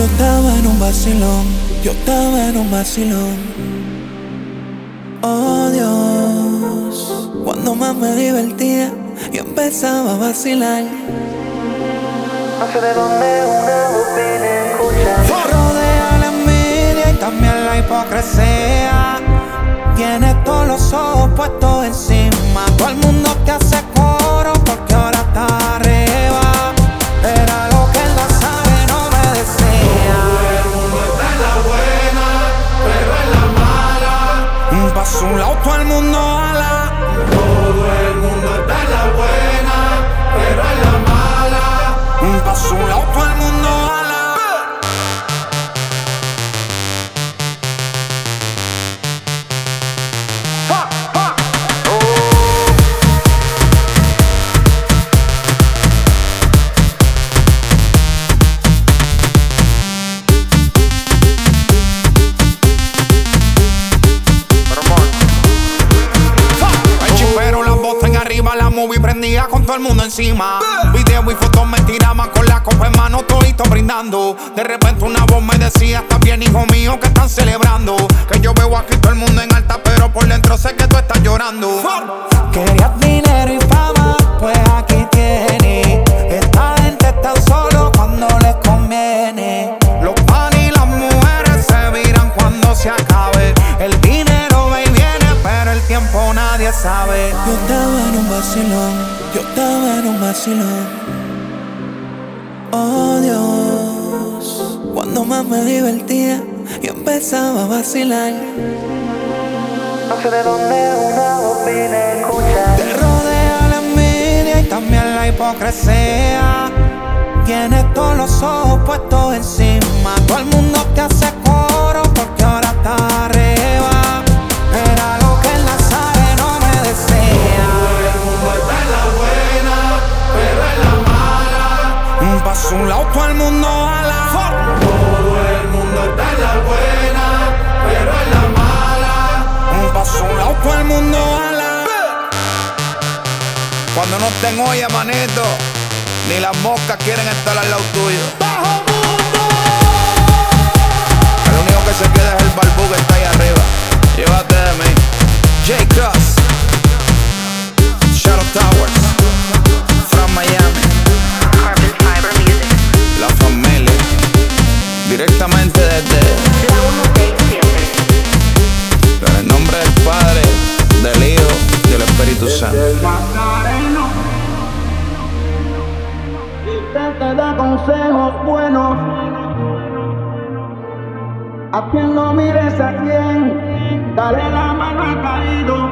Yo estaba en un vacilón. Oh Dios, cuando más me divertía, yo empezaba a vacilar. No sé de dónde una voz viene escuchar. Rodea la envidia y también la hipocresía. Tienes todos los ojos puestos encima. Todo el mundo te hace todo el mundo ala. Todo el arriba, la movie prendía con todo el mundo encima. Video y fotos me tiraban con la copa en mano, todito brindando. De repente una voz me decía, está bien hijo mío, que están celebrando. Que yo veo aquí todo el mundo en alta, pero por dentro sé que tú estás llorando. Tiempo nadie sabe. Yo estaba en un vacilón, yo estaba en un vacilón. Oh Dios, cuando más me divertía, yo empezaba a vacilar. No sé de dónde una voz viene escuchar. Te rodea la envidia y también la hipocresía. Tienes todos los ojos puestos encima. Todo el mundo te hace todo el mundo ala. Todo el mundo está en la buena, pero en la mala. Paso un lado, todo el mundo ala. Cuando no estén oye, manito, ni las moscas quieren estar al lado tuyo. El Directamente desde. La 167. En el nombre del Padre, del Hijo y del Espíritu Santo. Y te da consejos buenos. A quien no mires a quien, dale la mano al caído.